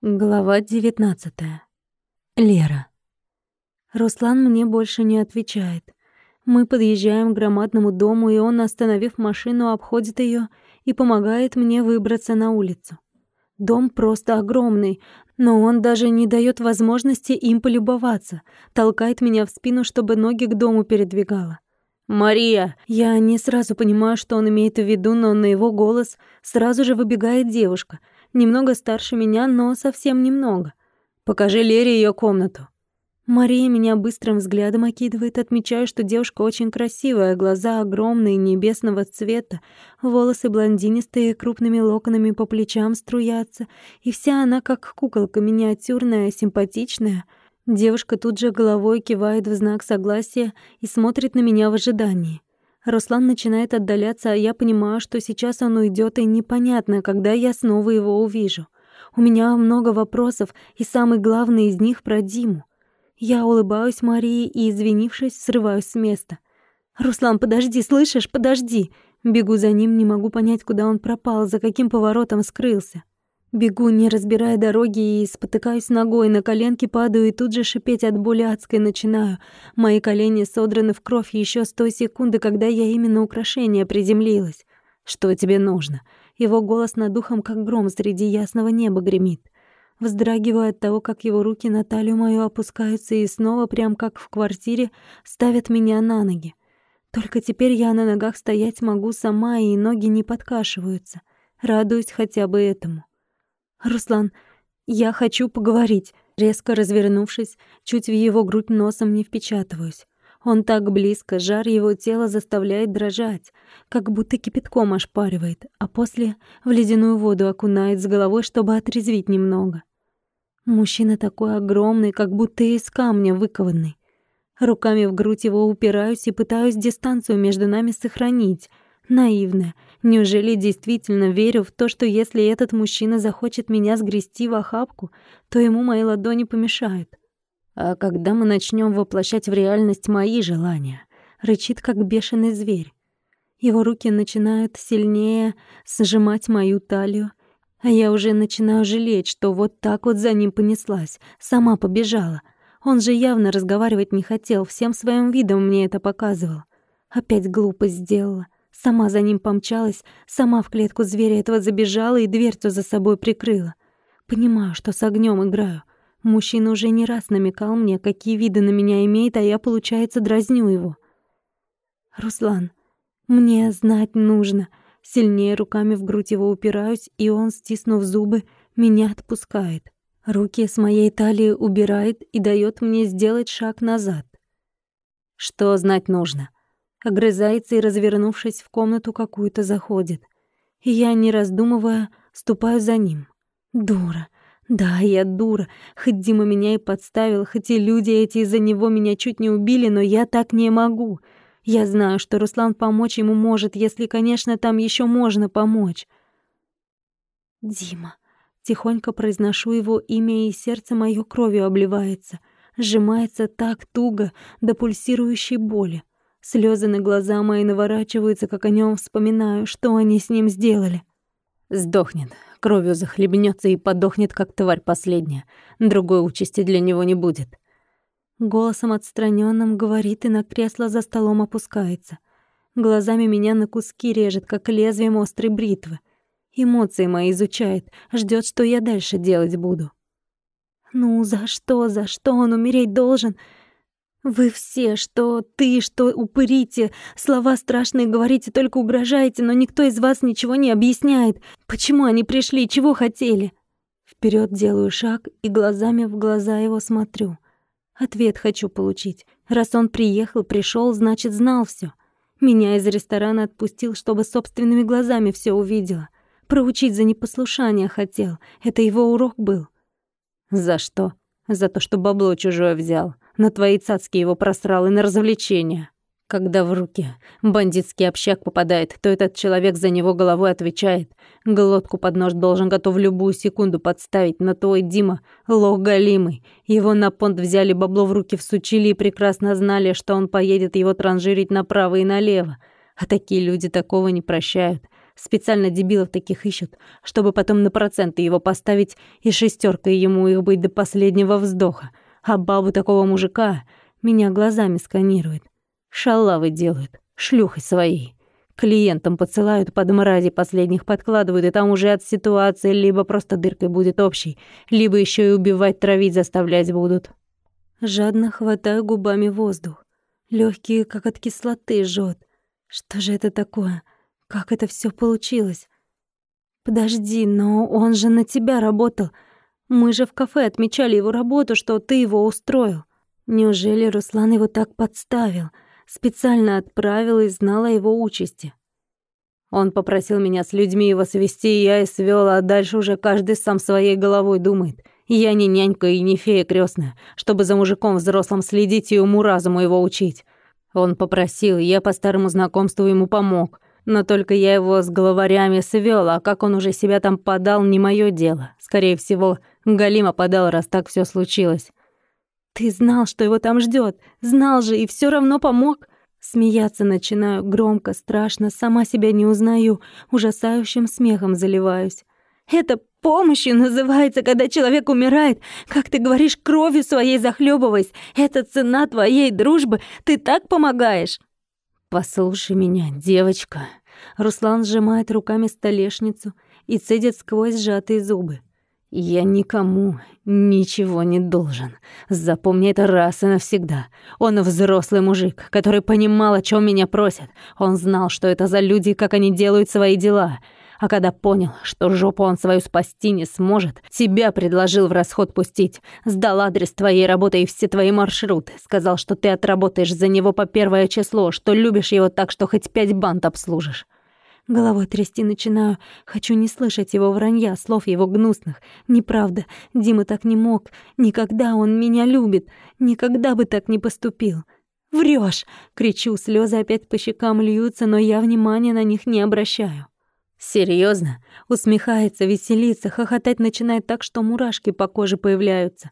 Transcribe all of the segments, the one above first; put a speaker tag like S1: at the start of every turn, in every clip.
S1: Глава 19. Лера. Руслан мне больше не отвечает. Мы подъезжаем к громадному дому, и он, остановив машину, обходит ее и помогает мне выбраться на улицу. Дом просто огромный, но он даже не дает возможности им полюбоваться, толкает меня в спину, чтобы ноги к дому передвигала. «Мария!» Я не сразу понимаю, что он имеет в виду, но на его голос сразу же выбегает девушка — немного старше меня, но совсем немного. Покажи Лере ее комнату. Мария меня быстрым взглядом окидывает, отмечая, что девушка очень красивая, глаза огромные, небесного цвета, волосы блондинистые, крупными локонами по плечам струятся, и вся она как куколка миниатюрная, симпатичная. Девушка тут же головой кивает в знак согласия и смотрит на меня в ожидании. Руслан начинает отдаляться, а я понимаю, что сейчас он уйдет, и непонятно, когда я снова его увижу. У меня много вопросов, и самый главный из них про Диму. Я улыбаюсь Марии и, извинившись, срываюсь с места. «Руслан, подожди, слышишь? Подожди!» Бегу за ним, не могу понять, куда он пропал, за каким поворотом скрылся. Бегу, не разбирая дороги, и спотыкаюсь ногой, на коленки падаю и тут же шипеть от боли адской начинаю. Мои колени содраны в кровь еще с той секунды, когда я именно украшение приземлилась. «Что тебе нужно?» Его голос над духом, как гром среди ясного неба гремит. Вздрагиваю от того, как его руки на талию мою опускаются и снова, прям как в квартире, ставят меня на ноги. Только теперь я на ногах стоять могу сама, и ноги не подкашиваются. Радуюсь хотя бы этому. «Руслан, я хочу поговорить». Резко развернувшись, чуть в его грудь носом не впечатываюсь. Он так близко, жар его тела заставляет дрожать, как будто кипятком ошпаривает, а после в ледяную воду окунает с головой, чтобы отрезвить немного. Мужчина такой огромный, как будто из камня выкованный. Руками в грудь его упираюсь и пытаюсь дистанцию между нами сохранить — Наивная. Неужели действительно верю в то, что если этот мужчина захочет меня сгрести в охапку, то ему мои ладони помешают? А когда мы начнем воплощать в реальность мои желания? Рычит, как бешеный зверь. Его руки начинают сильнее сжимать мою талию, а я уже начинаю жалеть, что вот так вот за ним понеслась, сама побежала. Он же явно разговаривать не хотел, всем своим видом мне это показывал. Опять глупость сделала. Сама за ним помчалась, сама в клетку зверя этого забежала и дверцу за собой прикрыла. Понимаю, что с огнем играю. Мужчина уже не раз намекал мне, какие виды на меня имеет, а я, получается, дразню его. «Руслан, мне знать нужно». Сильнее руками в грудь его упираюсь, и он, стиснув зубы, меня отпускает. Руки с моей талии убирает и дает мне сделать шаг назад. «Что знать нужно?» Огрызается и, развернувшись в комнату, какую-то заходит. Я, не раздумывая, ступаю за ним. Дура. Да, я дура. Хоть Дима меня и подставил, хоть и люди эти из-за него меня чуть не убили, но я так не могу. Я знаю, что Руслан помочь ему может, если, конечно, там еще можно помочь. Дима. Тихонько произношу его имя, и сердце моё кровью обливается. Сжимается так туго до пульсирующей боли. Слезы на глаза мои наворачиваются, как о нем вспоминаю, что они с ним сделали. Сдохнет, кровью захлебнется и подохнет, как тварь последняя. Другой участи для него не будет. Голосом отстраненным говорит и на кресло за столом опускается. Глазами меня на куски режет, как лезвием острой бритвы. Эмоции мои изучает, ждет, что я дальше делать буду. Ну, за что, за что он умереть должен? Вы все, что ты, что упырите, слова страшные говорите, только угрожаете, но никто из вас ничего не объясняет. Почему они пришли, чего хотели? Вперед делаю шаг и глазами в глаза его смотрю. Ответ хочу получить. Раз он приехал, пришел, значит, знал все. Меня из ресторана отпустил, чтобы собственными глазами все увидела. Проучить за непослушание хотел. Это его урок был. За что? За то, что бабло чужое взял. На твои цацки его просрал и на развлечения. Когда в руки бандитский общак попадает, то этот человек за него головой отвечает. Глотку под нож должен готов любую секунду подставить, но твой Дима — лох галимый. Его на понт взяли, бабло в руки всучили и прекрасно знали, что он поедет его транжирить направо и налево. А такие люди такого не прощают. Специально дебилов таких ищут, чтобы потом на проценты его поставить и шестеркой ему их быть до последнего вздоха. А бабу такого мужика меня глазами сканирует. Шалавы делают, шлюхой своей. Клиентам подсылают под мрази последних подкладывают, и там уже от ситуации либо просто дыркой будет общей, либо еще и убивать, травить заставлять будут. Жадно хватаю губами воздух. Легкие, как от кислоты, жжет. Что же это такое? Как это все получилось? Подожди, но он же на тебя работал. Мы же в кафе отмечали его работу, что ты его устроил. Неужели Руслан его так подставил? Специально отправил и знал о его участи. Он попросил меня с людьми его свести, и я и свёл, а дальше уже каждый сам своей головой думает. Я не нянька и не фея крестная, чтобы за мужиком взрослым следить и уму-разуму его учить. Он попросил, я по старому знакомству ему помог. Но только я его с головарями свёл, а как он уже себя там подал, не моё дело. Скорее всего, Галима подал, раз так всё случилось. Ты знал, что его там ждёт, знал же и всё равно помог. Смеяться начинаю громко, страшно, сама себя не узнаю, ужасающим смехом заливаюсь. Это помощью называется, когда человек умирает. Как ты говоришь, кровью своей захлебываясь. Это цена твоей дружбы. Ты так помогаешь. Послушай меня, девочка. Руслан сжимает руками столешницу и цедит сквозь сжатые зубы. Я никому ничего не должен. Запомни это раз и навсегда. Он взрослый мужик, который понимал, о чем меня просят. Он знал, что это за люди, как они делают свои дела. А когда понял, что жопу он свою спасти не сможет, тебя предложил в расход пустить. Сдал адрес твоей работы и все твои маршруты. Сказал, что ты отработаешь за него по первое число, что любишь его так, что хоть пять банд обслужишь. Головой трясти начинаю. Хочу не слышать его вранья, слов его гнусных. Неправда. Дима так не мог. Никогда он меня любит. Никогда бы так не поступил. Врешь! кричу, слезы опять по щекам льются, но я внимания на них не обращаю. Серьезно? Усмехается, веселится, хохотать начинает так, что мурашки по коже появляются.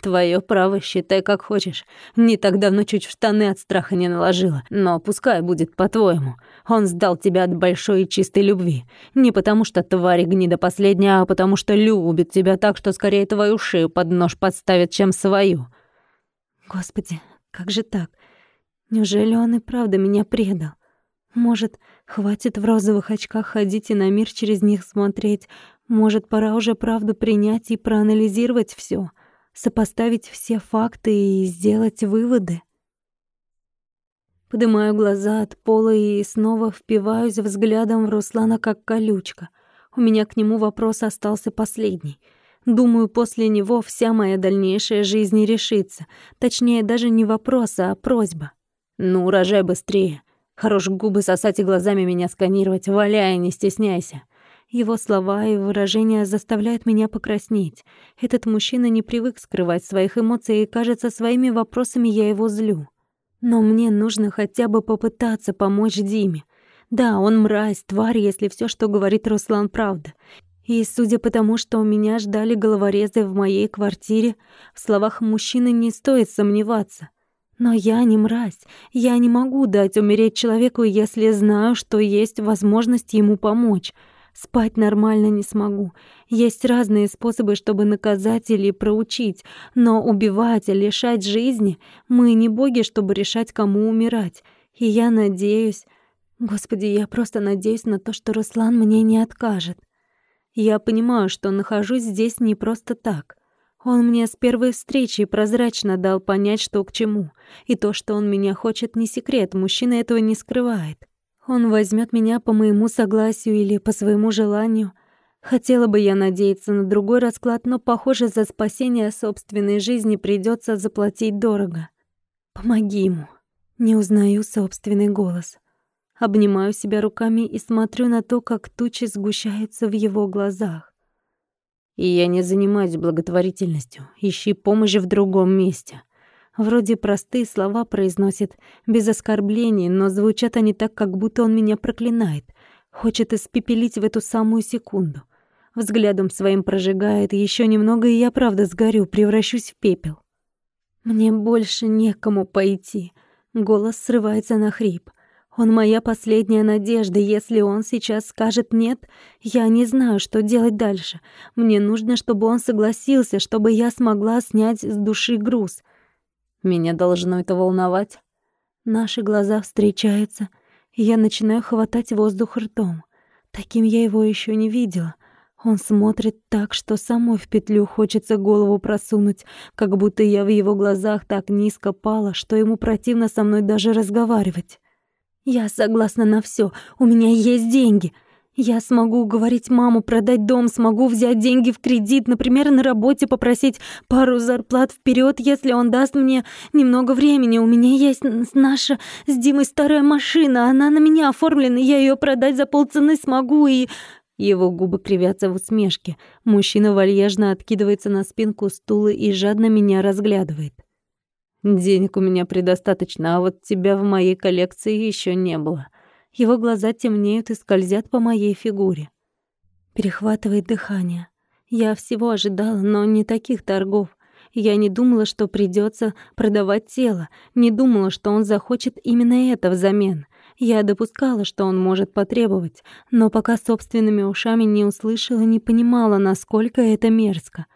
S1: Твое право, считай как хочешь. Не так давно чуть в штаны от страха не наложила, но пускай будет по-твоему. Он сдал тебя от большой и чистой любви. Не потому что тварь гнида последняя, а потому что любит тебя так, что скорее твою шею под нож подставит, чем свою. Господи, как же так? Неужели он и правда меня предал? Может, хватит в розовых очках ходить и на мир через них смотреть? Может, пора уже правду принять и проанализировать все, сопоставить все факты и сделать выводы? Поднимаю глаза от пола и снова впиваюсь взглядом в Руслана как колючка. У меня к нему вопрос остался последний. Думаю, после него вся моя дальнейшая жизнь решится. Точнее, даже не вопрос, а просьба. «Ну, рожай быстрее!» Хорош губы сосать и глазами меня сканировать, валяй, не стесняйся. Его слова и выражения заставляют меня покраснеть. Этот мужчина не привык скрывать своих эмоций, и, кажется, своими вопросами я его злю. Но мне нужно хотя бы попытаться помочь Диме. Да, он мразь, тварь, если все, что говорит Руслан, правда. И судя по тому, что меня ждали головорезы в моей квартире, в словах мужчины не стоит сомневаться — но я не мразь. Я не могу дать умереть человеку, если знаю, что есть возможность ему помочь. Спать нормально не смогу. Есть разные способы, чтобы наказать или проучить, но убивать лишать жизни мы не боги, чтобы решать, кому умирать. И я надеюсь, Господи, я просто надеюсь на то, что Руслан мне не откажет. Я понимаю, что нахожусь здесь не просто так. Он мне с первой встречи прозрачно дал понять, что к чему. И то, что он меня хочет, не секрет, мужчина этого не скрывает. Он возьмет меня по моему согласию или по своему желанию. Хотела бы я надеяться на другой расклад, но, похоже, за спасение собственной жизни придется заплатить дорого. Помоги ему. Не узнаю собственный голос. Обнимаю себя руками и смотрю на то, как тучи сгущаются в его глазах. И я не занимаюсь благотворительностью. Ищи помощи в другом месте. Вроде простые слова произносит, без оскорблений, но звучат они так, как будто он меня проклинает. Хочет испепелить в эту самую секунду. Взглядом своим прожигает, еще немного, и я правда сгорю, превращусь в пепел. Мне больше некому пойти. Голос срывается на хрип. Он моя последняя надежда. Если он сейчас скажет «нет», я не знаю, что делать дальше. Мне нужно, чтобы он согласился, чтобы я смогла снять с души груз.
S2: Меня должно это волновать.
S1: Наши глаза встречаются, и я начинаю хватать воздух ртом. Таким я его еще не видела. Он смотрит так, что самой в петлю хочется голову просунуть, как будто я в его глазах так низко пала, что ему противно со мной даже разговаривать. Я согласна на все. У меня есть деньги. Я смогу уговорить маму продать дом, смогу взять деньги в кредит, например, на работе попросить пару зарплат вперед, если он даст мне немного времени. У меня есть наша с Димой старая машина, она на меня оформлена, я ее продать за полцены смогу и его губы кривятся в усмешке. Мужчина вальяжно откидывается на спинку стула и жадно меня разглядывает.
S2: Денег у меня предостаточно, а вот тебя в моей коллекции еще не было.
S1: Его глаза темнеют и скользят по моей фигуре. Перехватывает дыхание. Я всего ожидала, но не таких торгов. Я не думала, что придется продавать тело, не думала, что он захочет именно это взамен. Я допускала, что он может потребовать, но пока собственными ушами не услышала, не понимала, насколько это мерзко.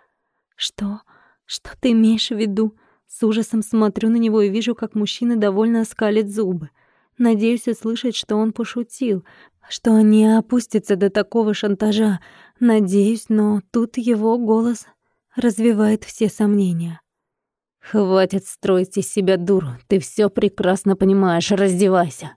S1: «Что? Что ты имеешь в виду?» С ужасом смотрю на него и вижу, как мужчина довольно скалит зубы. Надеюсь услышать, что он пошутил, что не опустится до такого шантажа. Надеюсь, но тут его голос развивает все сомнения.
S2: «Хватит строить из себя дуру, ты все прекрасно понимаешь, раздевайся!»